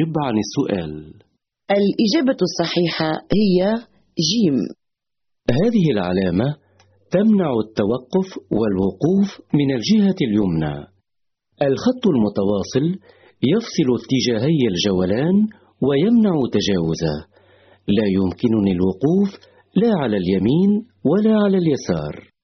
جب عن السؤال. الإجابة الصحيحة هي جيم. هذه العلامة تمنع التوقف والوقوف من الجهة اليمنى. الخط المتواصل يفصل اتجاهي الجولان ويمنع تجاوزه. لا يمكنني الوقوف لا على اليمين ولا على اليسار.